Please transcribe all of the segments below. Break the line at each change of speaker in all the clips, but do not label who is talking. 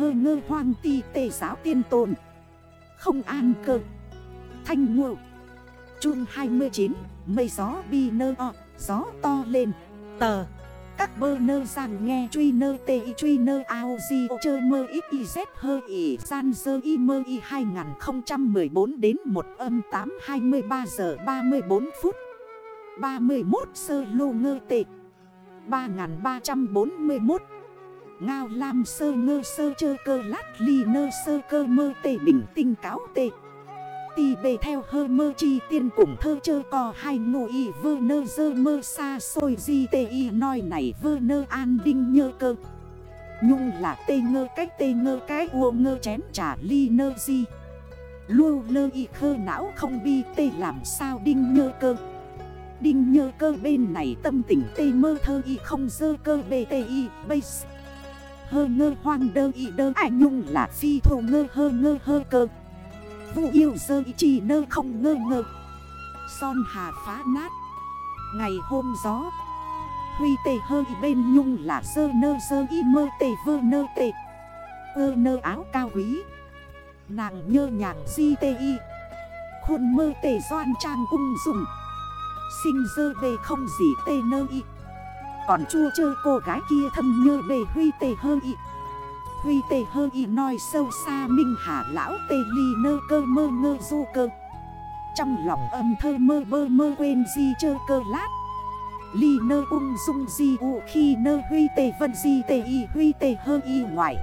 hơ ngơ hoang ti tề giáo tiên tồn. Không an cơ. Thanh ngộ. Trung 29 Mây gió bi nơ o, Gió to lên. Tờ. Các bơ nơ rằng nghe truy nơ tê y truy nơ ao di ô chơ mơ ít y z hơ y san dơ y mơ y 2014 đến 1 âm 8 23 giờ 34 phút. 31 sơ lô ngơ tệ. 3341 Ngao lam sơ ngơ sơ chơ cơ lát ly nơ sơ cơ mơ tê bình tinh cáo tê. Tì bề theo hơ mơ chi tiên cùng thơ chơ cò hai ngụ y vơ nơ dơ mơ xa xôi di tê y nói này vơ nơ an đinh nhơ cơ. Nhung là tê ngơ cách tê ngơ cái ua ngơ chén trả ly nơ di. Lưu lơ y khơ não không bi tê làm sao đinh nhơ cơ. Đinh nhơ cơ bên này tâm tình tê mơ thơ y không dơ cơ bê tê y base Hơ ngơ hoang đơ y đơ. Ải nhung là phi thổ ngơ hơ ngơ hơ cơ. Vũ yêu sơ y chỉ nơ không ngơ ngơ. Son hà phá nát. Ngày hôm gió, Huy tề hơ y bên nhung là sơ nơ sơ y mơ tề vơ nơ tề Ơ nơ áo cao quý. Nàng nhơ nhàng di tê y. Khuôn mơ tề doan trang ung dùng. Sinh dơ bề không gì tê nơ y. Còn chua chơ cô gái kia thâm nhơ bề huy tê hơ y. Huy tê hơ y nói sâu xa minh hạ lão tê ly nơ cơ mơ ngơ du cơ. Trong lòng âm thơ mơ bơ mơ quên di chơ cơ lát. Ly nơ ung dung di u khi nơ huy tê vân di tê y huy tê hơ y ngoại.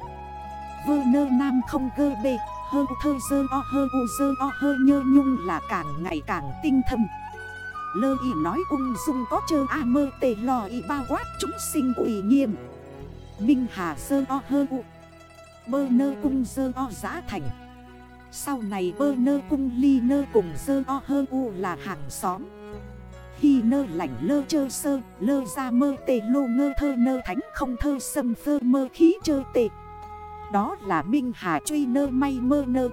Vơ nơ nam không gơ bề, Hơ thơ dơ o, hơ u dơ o, hơ nhơ nhung là càng ngày càng tinh thâm. Lơ y nói ung dung có chơ a mơ tê lò y bao quát chúng sinh ủy nghiêm. Minh hà sơ o hơ u. Bơ nơ cung sơ o giã thành. Sau này bơ nơ cung ly nơ cùng sơ o hơ u là hàng xóm. Khi nơ lạnh lơ chơ sơ, Lơ ra mơ tê lô ngơ thơ nơ thánh không thơ sâm phơ mơ khí chơ tê. Đó là Minh Hà truy nơ may mơ nơ.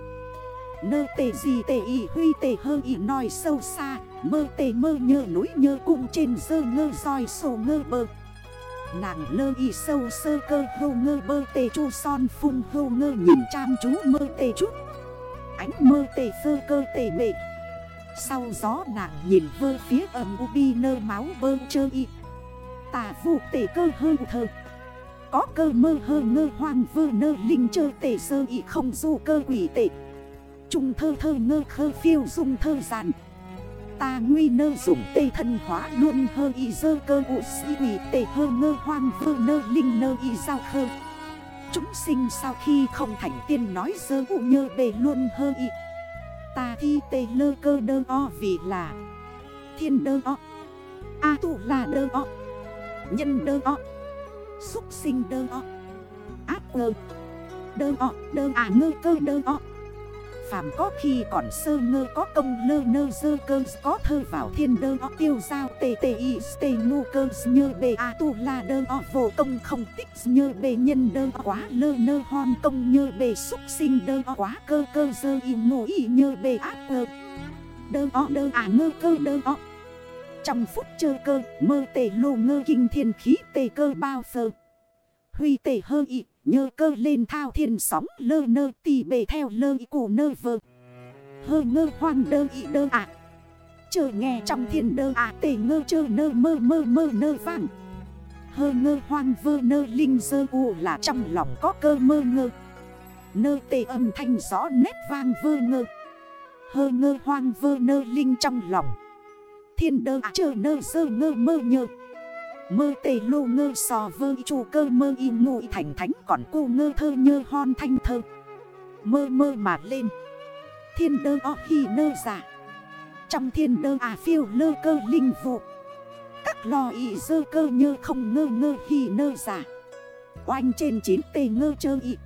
Nơ tê gì tê y huy tê hơ y nói sâu xa. Mơ tê mơ nhơ núi nhơ cung trên dơ ngơ roi sổ ngơ bơ. Nàng lơ y sâu sơ cơ hô ngơ bơ tê chu son phun hô ngơ nhìn chăm chú mơ tê chút. Ánh mơ tê sơ cơ tê mệ Sau gió nàng nhìn vơ phía ẩm bi nơ máu bơ chơ y. Tà vụ tê cơ hơ thơ. Có cơ mơ hơ ngơ hoang vơ nơ linh chơ tê sơ y không du cơ quỷ tệ Trung thơ thơ ngơ khơ phiêu dung thơ giàn. Ta nguy nơ dùng tê thân hóa luôn hơ y dơ cơ ụ sĩ quỷ tê hơ ngơ hoang vơ nơ linh nơ y giao khơ. Chúng sinh sau khi không thành tiên nói dơ ụ nhơ bề luôn hơ y. Ta thi tê lơ cơ đơ o vì là Thiên đơ o, A tụ là đơ o, Nhân đơ o Xúc sinh đơ o Áp ngơ Đơ o đơ à ngơ cơ đơ o. Phàm có khi còn sơ ngơ, có công lơ nơ, dơ cơ, có thơ vào thiên đơ o tiêu giao tê tê, y stê ngu cơ, nhơ bê, a, tu, la, đơ, o, vô công không tích, nhơ bê, nhân đơ, o, quá lơ nơ, hon công, nhơ bê xúc sinh đơ, o, quá cơ cơ, dơ, y, ngô, y, nhơ bê ác cơ, Đơ, o, đơ à ngơ, cơ, đơ, o. Trong phút chơ cơ, mơ tê, lô ngơ, kinh thiên khí tê cơ, bao phơ, Huy tê, hơ, y Nhơ cơ lên thao thiên sóng lơ nơ tì bề theo lơ y cụ nơ vơ. Hơ ngơ hoang đơ y đơ ạ. À. Chờ nghe trong thiên đơ ạ à, tề ngơ chơ nơ mơ mơ mơ nơ vang. Hơ ngơ hoang vơ nơ linh dơ u là trong lòng có cơ mơ ngơ. Nơ tề âm thanh rõ nét vang vơ ngơ. Hơ ngơ hoang vơ nơ linh trong lòng. Thiên đơ à chơ nơ sơ ngơ mơ nhơ. Mơ tê lô ngơ sò vơ chu cơ mơ y ngụy thành thánh còn cô ngơ thơ nhơ hon thanh thơ. Mơ mơ mà lên. Thiên đơ o hi nơ giả Trong thiên đơ à phiêu lơ cơ linh vụ. Các lò y dơ cơ nhơ không ngơ ngơ hi nơ giả Oanh trên chín tê ngơ chơ y.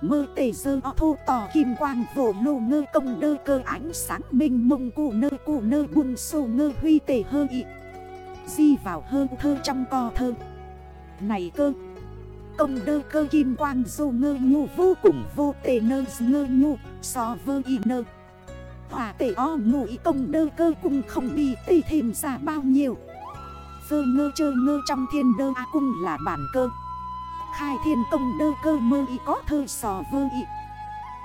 Mơ tê dơ o thô tỏ kim quang vổ lô ngơ công đơ cơ ánh sáng minh mông cụ nơ cụ nơ buông sô ngơ huy tê hơ y. Di vào hơ thơ trong co thơ. Này cơ. Công đơ cơ kim quang dô ngơ nhu vô cùng vô tề nơ ngơ nhu, So vơ y nơ. Hòa tề o ngụ ý công đơ cơ cung không đi tê thêm ra bao nhiêu. Vơ ngơ chơ ngơ trong thiên đơ a cung là bản cơ. Khai thiên công đơ cơ mơ y có thơ sò vơ y.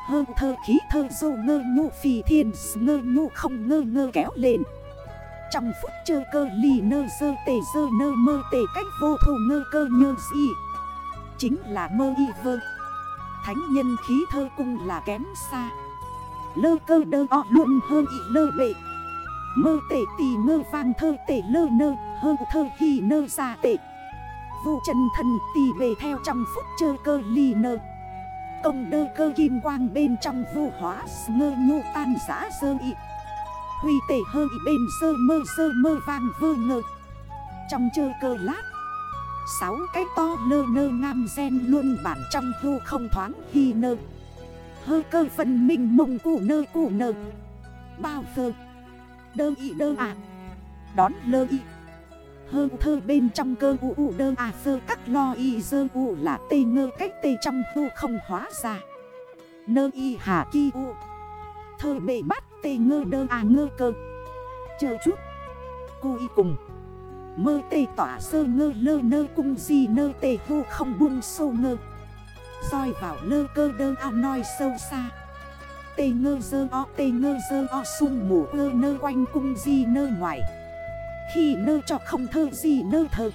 Hơ thơ khí thơ dô ngơ nhu phì thiên ngơ nhu không ngơ ngơ kéo lên. Trong phút chơ cơ lì nơ sơ tề sơ nơ mơ tề cách vô thù ngơ cơ nhơ gì? Chính là mơ y vơ. Thánh nhân khí thơ cung là kém xa. Lơ cơ đơ o luôn hơ y lơ bệ. Mơ tệ tì ngơ vang thơ tệ lơ nơ, Hơ thơ hi nơ xa tệ Vụ chân thần tì về theo trăm phút chơ cơ ly nơ. Công đơ cơ kim quang bên trong vô hóa, ngơ nhu tan giã sơ y. Huy tể hơi bên sơ mơ sơ mơ vang vơ ngơ. Trong chơ cơ lát, Sáu cái to lơ nơ ngam gen luôn bản trong hư không thoáng hi nơ. Hơ cơ phần mình mộng cụ nơ cụ nơ. Bao phơ, Đơ y, đơ à. Đón lơ y. Hơ thơ bên trong cơ u u, đơ à phơ. Các lo y, dơ u là tê ngơ cách tê trong hư không hóa ra. Nơ y hà ki u. Thơ bề bắt tê ngơ đơ à ngơ cơ. Chờ chút. Cô y cùng. Mơ tê tỏa sơ ngơ lơ nơ cung gì nơ tê vô không buông sâu ngơ. Soi vào lơ cơ đơ à nói sâu xa. Tê ngơ dơ o, tê ngơ dơ o sung mù ơ nơ quanh cung di nơ ngoài. Khi nơ cho không thơ gì nơ thơ.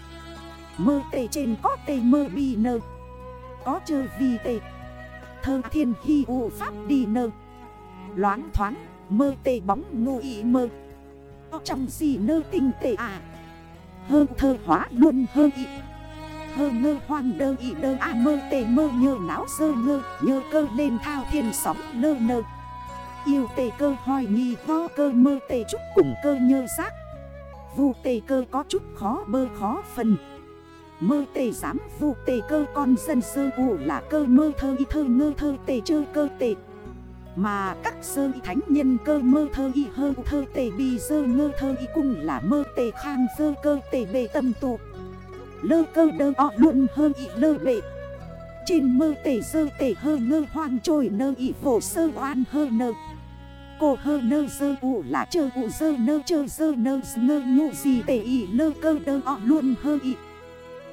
Mơ tê trên có tê mơ bi nơ. Có chơ vi tê. Thơ thiên hy u pháp đi nơ. Loáng thoáng mơ tê bóng ngô ý mơ. Trong gì nơ tinh tê à? Hơ thơ hóa luôn hơ ý Hơ ngơ hoang đơ ý đơ à mơ tê mơ nhơ não sơ ngơ, Nhơ cơ lên thao thiên sóng nơ nơ. Yêu tê cơ hoài nghi ho cơ mơ tê chút cùng cơ nhơ giác. Vu tê cơ có chút khó bơ khó phần. Mơ tê giám vu tê cơ con dân sơ u là cơ mơ thơ y thơ ngơ thơ tê chơ cơ tê. Mà các sơ y thánh nhân cơ mơ thơ y hơ thơ tề bi sơ ngơ thơ y cung là mơ tề khang sơ cơ tề bề tâm tụ. Lơ cơ đơ o luôn hơ y lơ bệ. Trên mơ tề sơ tề hơ ngơ hoang trôi nơ y phổ sơ oan hơ nơ. Cô hơ nơ sơ ụ là chơ ụ sơ nơ, chơ sơ nơ ngơ nhụ gì tề y lơ cơ đơ o luôn hơ y.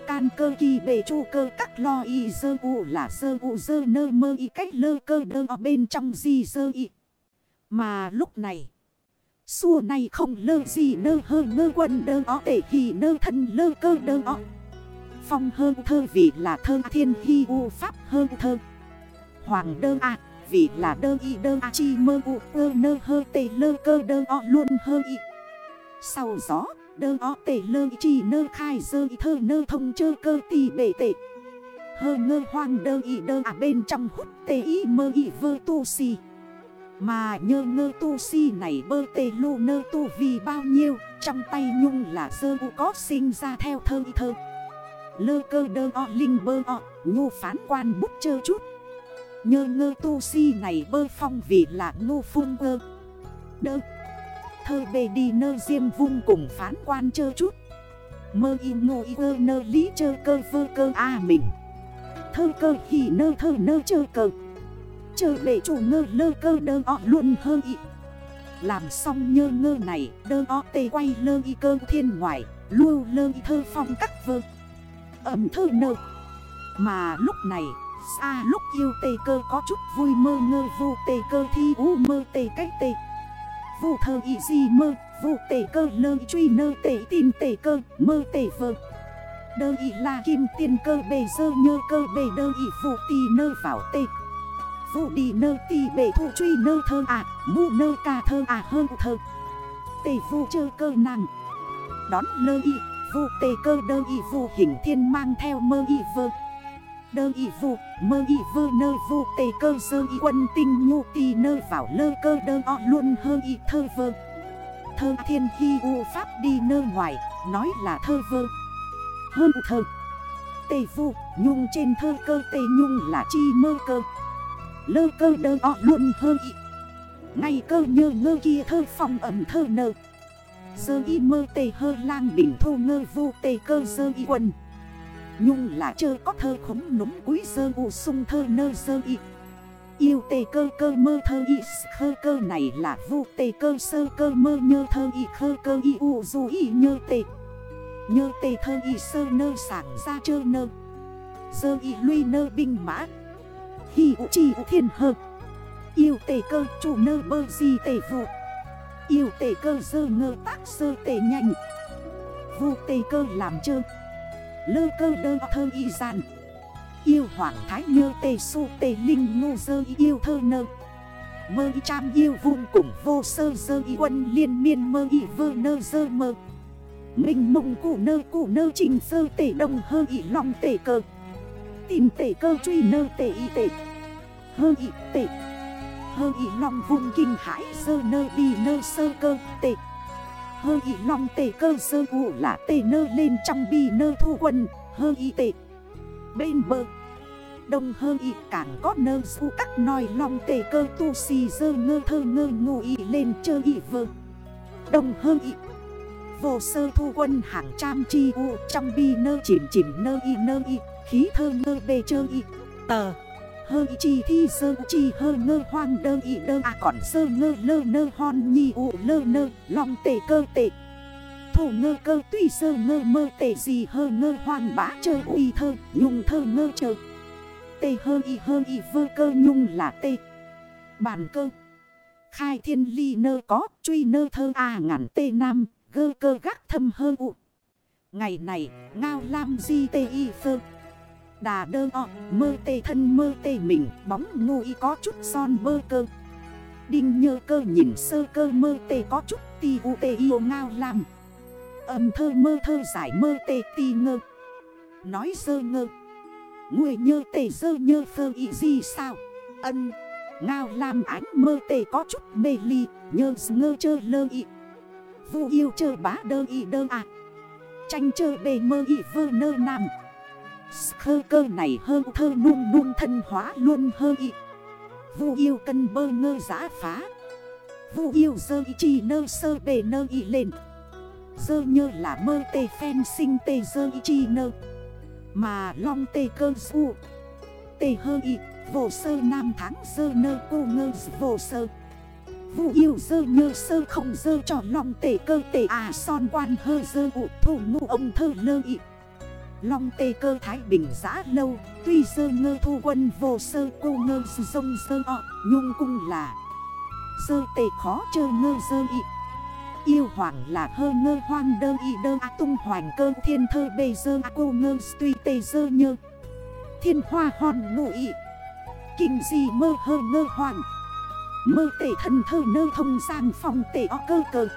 Can cơ kỳ bề chu cơ các lo y sơ u là sơ u dơ nơ mơ y cách lơ cơ đơ ở bên trong gì sơ y. Mà lúc này, Xua này không lơ gì nơ hơ ngơ quân đơ ở để hì nơ thân lơ cơ đơ ở Phong hơ thơ vì là thơ thiên hi u pháp hơ thơ. Hoàng đơ a vì là đơ y đơ a chi mơ u ơ nơ hơ tê lơ cơ đơ o luôn hơ y. Sau gió đơ o tể lơ chi nơ khai dơ y thơ nơ thông chơ cơ tì bể tệ Hơ ngơ hoang đơ y đơ à bên trong hút tê y mơ y vơ tu si. Mà nhơ ngơ tu si này bơ tê lô nơ tu vì bao nhiêu, Trong tay nhung là dơ u có sinh ra theo thơ y thơ. Lơ cơ đơ o linh bơ o nhu phán quan bút chơ chút. Nhơ ngơ tu si này bơ phong vì là ngu phun cơ Đơ. Thơ bề đi nơ diêm vung cùng phán quan chơ chút. Mơ y ngô y ơ nơ lý chơ cơ vơ cơ a mình. Thơ cơ hỉ nơ thơ nơ chơ cơ. Chơ bề chủ ngơ lơ cơ đơ ọ luôn hơ y. Làm xong nhơ ngơ này, đơ ọ tê quay lơ y cơ thiên ngoại Lưu lơ y thơ phong các vơ. Ẩm thơ nơ. Mà lúc này, xa lúc yêu tê cơ có chút vui mơ ngơ vô tê cơ thi u mơ tê cách tê. Vô thơ ý gì mơ vụ tể cơ, lơ truy nơ, tể tin, tể cơ, mơ, tể vơ. Đơ ý là kim tiền cơ, bề dơ nhơ cơ, bề đơ ý phụ tì nơ vào tê. Vụ đi nơ tì bề thủ truy nơ thơ à mũ nơ ca thơ à hơn thơ. Tể phụ chơ cơ nàng. Đón lơ ý vụ tể cơ, đơ y vụ hình thiên mang theo mơ y vơ. Đơ y vụ mơ y vơ nơ vu, tê cơ sơ y quân tinh nhu, tì nơ vào lơ cơ đơ o luôn hơ y thơ vơ. Thơ thiên hy u pháp đi nơ ngoài, nói là thơ vơ. Hơn thơ, Tê vụ nhung trên thơ cơ, tê nhung là chi mơ cơ. Lơ cơ đơ o luôn hơ y. Ngay cơ nhơ ngơ kia thơ phòng ẩm thơ nơ. Sơ y mơ tê hơ lang đỉnh thô ngơ vô tê cơ sơ y quân Nhung là chơ có thơ khống núm quý sơ u sung thơ nơ sơ y. Yêu tê cơ cơ mơ thơ y, khơ cơ này là vu tê cơ sơ cơ mơ nhơ thơ y, khơ cơ y u du y nhơ tê. Nhơ tê thơ y sơ nơ sảng ra chơ nơ. Sơ y luy nơ binh mã. Hi u chi u thiên hợp Yêu tề cơ chủ nơ bơ di tề vụ Yêu tề cơ sơ ngơ tác sơ tề nhanh. Vu tề cơ làm chơ. Lơ cơ đơ thơ y gian Yêu hoàng thái nhơ tề su tề linh ngu dơ yêu thơ nơ. Mơ y cham yêu vun cùng vô sơ dơ y quân liên miên mơ y vơ nơ dơ mơ. Mình mộng cụ nơ cụ nơ trình sơ tề đồng hơ y lòng tề cơ. Tìm tề cơ truy nơ tề y tề Hơ y tề Hơ y lòng vùng kinh hải sơ nơ đi nơ sơ cơ tề Hơ y long tề cơ sơ vụ là tề nơ lên trong bi nơ thu quân Hơ y tệ Bên bờ, Đông hơ y càng có nơ su các nòi long tề cơ tu si dơ ngơ thơ ngơ ngụ y lên chơ y vơ. Đông hơ y Vô sơ thu quân hàng trăm chi u trong bi nơ chìm chìm nơ y nơ y Khí thơ ngơ bê chơ y Tờ. Hơ y chi thi sơ chi hơ ngơ hoang đơ y đơ. À còn sơ ngơ, lơ nơ hon nhi ụ lơ nơ lòng tề cơ tề. Thủ ngơ cơ tuy sơ ngơ mơ tề gì hơ ngơ hoang bá chơ uy thơ, nhung thơ ngơ chơ. Tê hơ y hơ y vơ cơ nhung là tê Bản cơ. Khai thiên ly nơ có, truy nơ thơ à ngàn tê nam, Gơ cơ gác thâm hơ ụ Ngày này, ngao lam di tê y phơ. Đà đơ o, mơ tê thân mơ tê mình, Bóng ngu y có chút son bơ cơ. Đinh nhơ cơ nhìn sơ cơ mơ tê có chút ti u tê yêu ngao lam. Âm thơ mơ thơ giải mơ tê ti ngơ. Nói sơ ngơ. Người nhơ tê sơ nhơ phơ y gì sao. Ân, Ngao lam ánh mơ tê có chút mê ly, Nhơ ngơ chơ lơ y. Vu yêu chơ bá đơ y đơ à. Tranh chơ bề mơ y vơ nơ nằm Khơ cơ này hơ thơ nung nung thân hóa luôn hơ y. Vu yêu cân bơ ngơ giã phá. Vu yêu dơ y chi nơ sơ bề nơ y lên. Dơ nhơ là mơ tê phen sinh tê dơ y chi nơ. Mà long tê cơ du Tê hơ y, vô sơ nam tháng dơ nơ cô ngơ vô sơ. Vu yêu dơ nhơ sơ không dơ cho long tê cơ tê à son quan hơ dơ ụ thủ ngu ông thơ lơ y. Long tê cơ thái bình giã lâu, Tuy sơ ngơ thu quân vô sơ cô ngơ sông sơ ọ Nhung cung là sơ tê khó chơ ngơ sơ y. Yêu hoàng là hơ ngơ hoang đơ y đơ a tung hoàng cơ thiên thơ bê sơ a cô ngơ tuy tê sơ nhơ. Thiên hoa hòn ngụ y. Kinh gì mơ hơ ngơ hoàng Mơ tê thần thơ nơ thông sang phòng tê o cơ cơ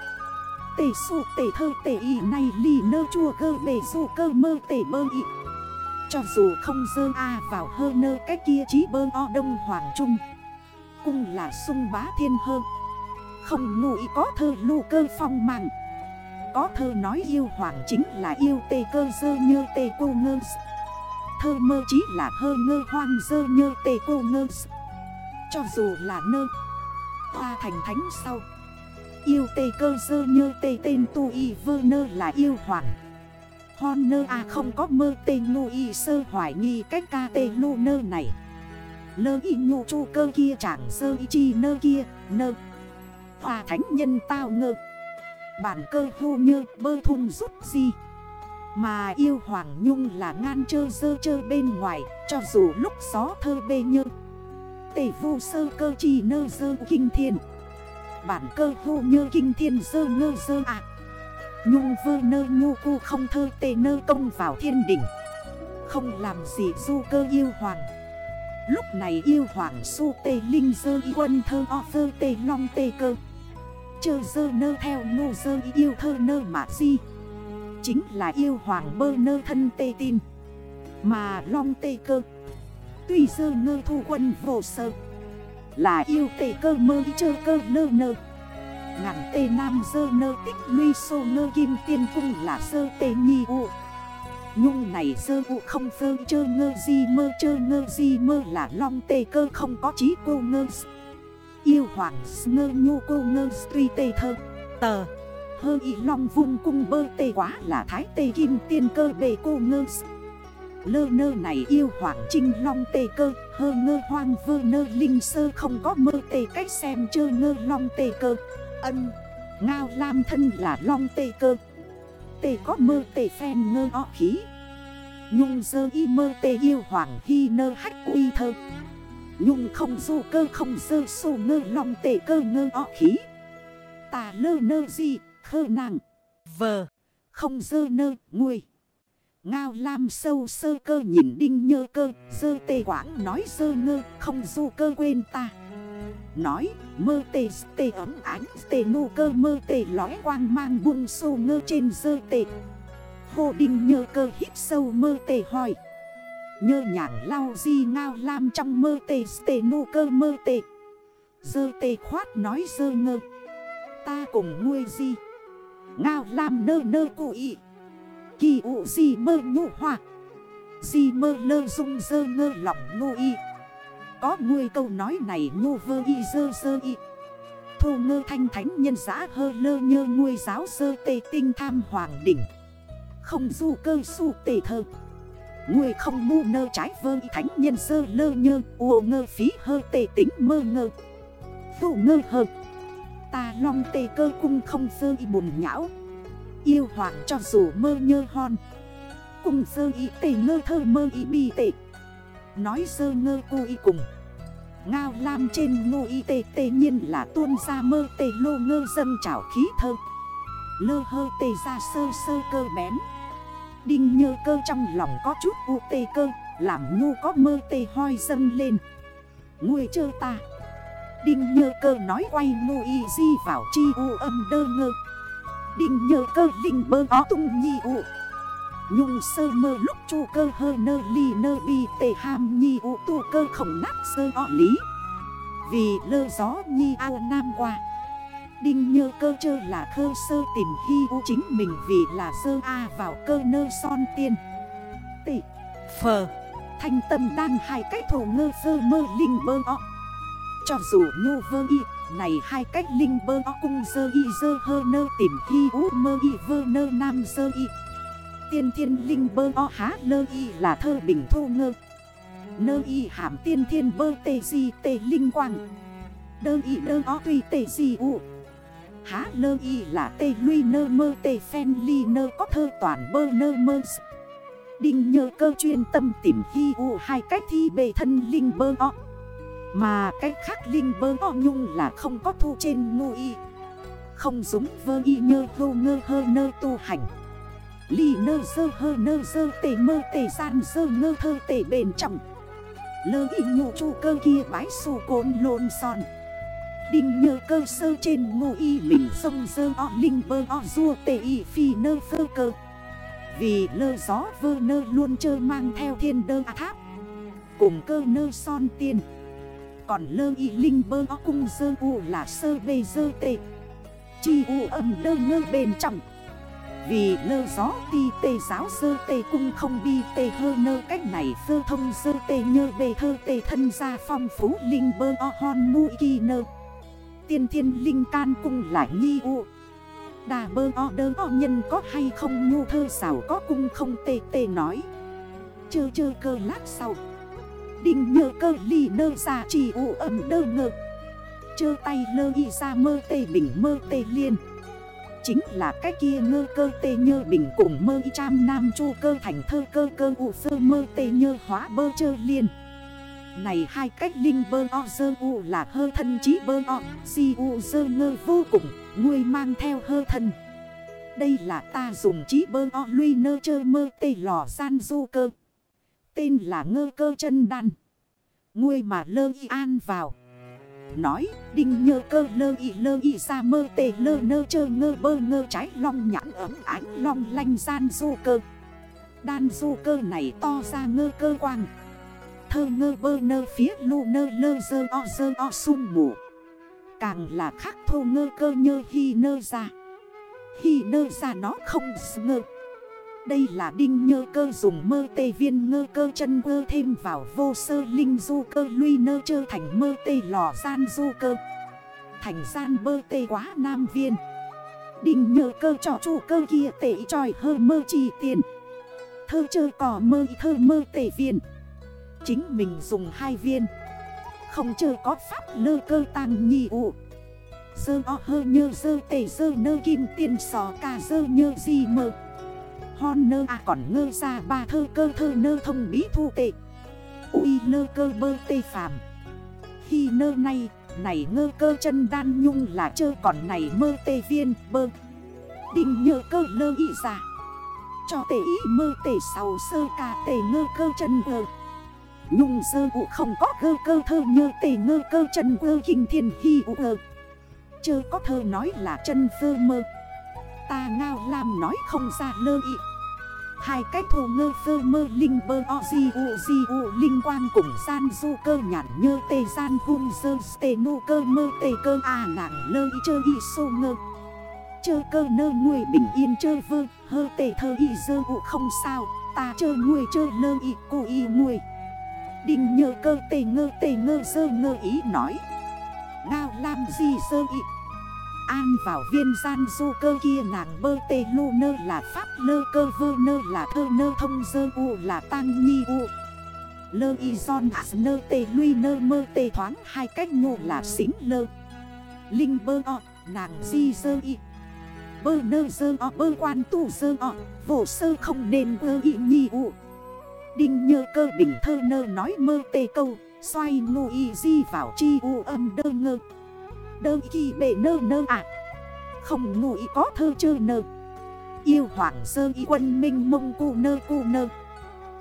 tể su tể thơ tể y này lì nơ chua cơ bể su cơ mơ tể bơ y Cho dù không dơ a vào hơ nơ cái kia chí bơ o đông hoàng trung. Cung là sung bá thiên hơ. Không ngụy có thơ lù cơ phong mạng Có thơ nói yêu hoàng chính là yêu tê cơ dơ nhơ tê cô ngơ Thơ mơ chí là hơ ngơ hoang dơ nhơ tê cô ngơ Cho dù là nơ, Hoa thành thánh sau. Yêu tê cơ dơ nhơ tê tên tu y vơ nơ là yêu hoàng. Hon nơ à không có mơ tê ngu y sơ hoài nghi cách ca tê lô nơ này. Lơ y nhô chu cơ kia chẳng sơ y chi nơ kia, nơ. Hòa thánh nhân tao ngơ. Bản cơ hô nhơ bơ thun rút gì Mà yêu hoàng nhung là ngan chơ dơ chơ bên ngoài, Cho dù lúc gió thơ bê nhơ. Tể vô sơ cơ chi nơ dơ kinh thiên. Bản cơ hô như kinh thiên dơ ngơ dơ ạ. Nhung vơ nơ nhu cu không thơ tê nơ công vào thiên đỉnh. Không làm gì du cơ yêu hoàng. Lúc này yêu hoàng su tê linh dơ y quân thơ o dơ tê long tê cơ. Chơ dơ nơ theo nô dơ yêu thơ nơ mà di. Chính là yêu hoàng bơ nơ thân tê tin. Mà long tê cơ. Tuy dơ ngơ thu quân vô sơ. Là yêu tê cơ mơ chơ cơ nơ nơ. Ngàn tê nam dơ nơ tích luy sô nơ kim tiên cung là sơ tê nhi u. Nhung này sơ u không sơ chơ ngơ di mơ, chơ ngơ di mơ là long tê cơ không có trí cô ngơ. Yêu hoàng ngơ nhu cô ngơ tuy tê thơ. Tờ. Hơ y long vung cung bơ tê quá là thái tê kim tiên cơ bề cô ngơ. Lơ nơ này yêu hoàng trinh long tê cơ. Hơ ngơ hoang vơ nơ linh sơ không có mơ tê cách xem chơ ngơ long tê cơ. Ân, Ngao lam thân là long tê cơ. Tê có mơ tê phen ngơ o khí. Nhung dơ y mơ tê yêu hoàng hy nơ hách quy thơ. Nhung không du cơ không dơ sô ngơ long tê cơ ngơ o khí. Tà lơ nơ gì khơ nàng. Vờ, không dơ nơ, nguôi. Ngao lam sâu sơ cơ nhìn đinh nhơ cơ sơ tê quảng nói sơ ngơ, không du cơ quên ta. Nói, mơ tê tê ấm ánh, tê nô cơ, mơ tê lói quang mang buông sô ngơ trên sơ tê. Hồ đinh nhơ cơ hít sâu mơ tê hỏi Nhơ nhàng lau di ngao lam trong mơ tê tê nô cơ mơ tê. Dơ tê khoát nói dơ ngơ. Ta cùng nuôi di. Ngao lam nơ nơ cụ ý Kỳ ụ di mơ nhu hoa. Di mơ lơ dung dơ ngơ lỏng ngô y. Có nuôi câu nói này nhô vơ y dơ dơ y. Thô ngơ thanh thánh nhân giã hơ lơ nhơ nuôi giáo sơ tê tinh tham hoàng đỉnh. Không du cơ su tê thơ. Người không mu nơ trái vơ y thánh nhân sơ lơ nhơ Ồ ngơ phí hơ tê tính mơ ngơ. Thô ngơ hơ. Ta long tê cơ cung không sơ y bùn nhão. Yêu hoàng cho dù mơ nhơ hon. Cùng sơ y tề ngơ thơ mơ y bi tệ Nói sơ ngơ cô y cùng. Ngao lam trên ngô y tê tê nhiên là tuôn ra mơ tê lô ngơ dâm trảo khí thơ. Lơ hơ tê ra sơ sơ cơ bén. Đinh nhơ cơ trong lòng có chút u tê cơ, Làm nhu có mơ tê hoi dâng lên. Nguôi chơ ta. Đinh nhơ cơ nói quay ngô y di vào chi u âm đơ ngơ. Đinh nhờ cơ linh bơ ó tung nhi ụ. Nhung sơ mơ lúc chu cơ hơ nơ ly nơ bi tề ham nhi ụ tu cơ khổng nát sơ ọ lý. Vì lơ gió nhi ao nam qua. Đinh nhơ cơ chơ là khơ sơ tìm hi u chính mình vì là sơ a vào cơ nơ son tiên. Tị Phờ. Thanh tâm đang hai cách thổ ngơ sơ mơ linh bơ ọ Cho dù nhô vơ y này hai cách linh bơ o cung sơ y sơ hơ nơ tìm hi u mơ y vơ nơ nam sơ y. Tiên thiên linh bơ o há lơ y là thơ bình thô ngơ. Nơ y hàm tiên thiên bơ tê di tê linh quang. Đơ y đơ o tùy tê di u. Há lơ y là tê lui nơ mơ tê phen ly nơ có thơ toàn bơ nơ mơ. Đinh nhờ cơ chuyên tâm tìm hi u hai cách thi bề thân linh bơ o mà cách khác linh bơ o nhung là không có thu trên ngu y. Không giống vơ y nhơ hô ngơ hơ nơ tu hành. Ly nơ sơ hơ nơ sơ tề mơ tề gian sơ ngơ thơ tề bền trọng Lơ y nhụ chu cơ kia bái xù côn lộn son. Đinh nhơ cơ sơ trên ngô y mình sông sơ o linh bơ o rua tề y phi nơ phơ cơ. Vì lơ gió vơ nơ luôn chơ mang theo thiên đơ à tháp. Cùng cơ nơ son tiên. Còn lơ y linh bơ o cung dơ u là sơ bê dơ tê. Chi u âm đơ ngơ bên trong. Vì lơ gió ti tê giáo dơ tê cung không bi tê hơ nơ cách này sơ thông dơ tê nhơ bê thơ tê thân gia phong phú linh bơ o hon mu kỳ nơ. Tiên thiên linh can cung lại nhi u. Đà bơ o đơ o nhân có hay không nhu thơ xảo có cung không tê tê nói. Chơ chơ cơ lát sau. Đinh nhơ cơ ly nơ ra chỉ u ẩm đơ ngơ. Chơ tay lơ y ra mơ tê bình mơ tê liên. Chính là cái kia ngơ cơ tê nhơ bình cùng mơ y trăm nam chu cơ thành thơ cơ cơ u sơ mơ tê nhơ hóa bơ chơ liên. Này hai cách linh bơ o sơ u là hơ thân trí bơ o, Si u sơ ngơ vô cùng Ngươi mang theo hơ thân. Đây là ta dùng trí bơ o lui nơ chơ mơ tê lò gian du cơ. Tên là ngơ cơ chân đan. Ngươi mà lơ y an vào. Nói, đinh nhơ cơ lơ y lơ y ra mơ tê lơ nơ chơ ngơ bơ ngơ trái long nhãn ấm ánh long lanh gian du cơ. Đan du cơ này to ra ngơ cơ quang. Thơ ngơ bơ nơ phía lù nơ lơ dơ o dơ o sung mù. Càng là khắc thô ngơ cơ nhơ hi nơ ra. Hi nơ ra nó không ngơ đây là đinh nhơ cơ dùng mơ tê viên ngơ cơ chân ngơ thêm vào vô sơ linh du cơ luy nơ chơ thành mơ tê lò gian du cơ. Thành gian bơ tê quá nam viên. Đinh nhơ cơ trò chủ cơ kia tệ tròi hơ mơ trì tiền. Thơ chơ cỏ mơ thơ mơ tê viên. Chính mình dùng hai viên. Không chơ có pháp lơ cơ tăng nhị ụ. Sơ o hơ nhơ sơ tê sơ nơ kim tiền sò ca sơ nhơ gì mơ hon nơ. À còn ngơ ra ba thơ cơ thơ nơ thông bí thu tệ. Ui lơ cơ bơ tê phàm. Khi nơ này này, ngơ cơ chân đan nhung là chơ, còn này mơ tê viên bơ. Định nhờ cơ lơ y ra Cho tê ý mơ tê sầu sơ ca tê ngơ cơ chân ngơ. Nhung sơ vụ không có gơ cơ thơ nhơ tê ngơ cơ chân ngơ hình thiên hi vụ ngơ. Chơ có thơ nói là chân vơ mơ. Ta ngao làm nói không ra lơ y. Hai cách thù ngơ phơ mơ linh bơ o di u di u linh quan cùng gian du cơ nhản nhơ tê gian hung dơ tê nu cơ mơ tê cơ à nặng lơ y chơ y sô ngơ. Chơ cơ nơ nuôi bình yên chơ vơ, hơ tê thơ y dơ u không sao, Ta chơ nuôi chơ lơ y cô y nuôi Đình nhơ cơ tê ngơ tê ngơ dơ ngơ ý nói. Ngao làm gì dơ y An vào viên gian du cơ kia nàng bơ tê lu nơ là pháp lơ cơ vơ nơ là thơ nơ thông dơ u là tăng nhi u. Lơ y son ạ nơ tê lui nơ mơ tê thoáng hai cách ngộ là xính lơ. Linh bơ o, nàng di dơ y. Bơ nơ dơ o, bơ quan tu dơ o Vổ sơ không nên bơ y nhi u. Đinh nhơ cơ bình thơ nơ nói mơ tê câu, Xoay ngô y di vào chi u âm đơ ngơ. Đơ kỳ bể nơ nơ ạ Không ngụy có thơ chơ nơ. Yêu hoàng sơ y quân minh mông cu nơ cu nơ.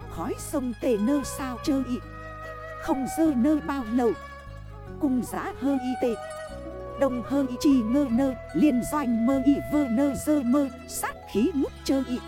Khói sông tề nơ sao chơ y. Không dơ nơ bao lâu. Cung giã hơ y tệ Đồng hơ y chi ngơ nơ. Liên doanh mơ y vơ nơ dơ mơ. Sát khí ngút chơ y.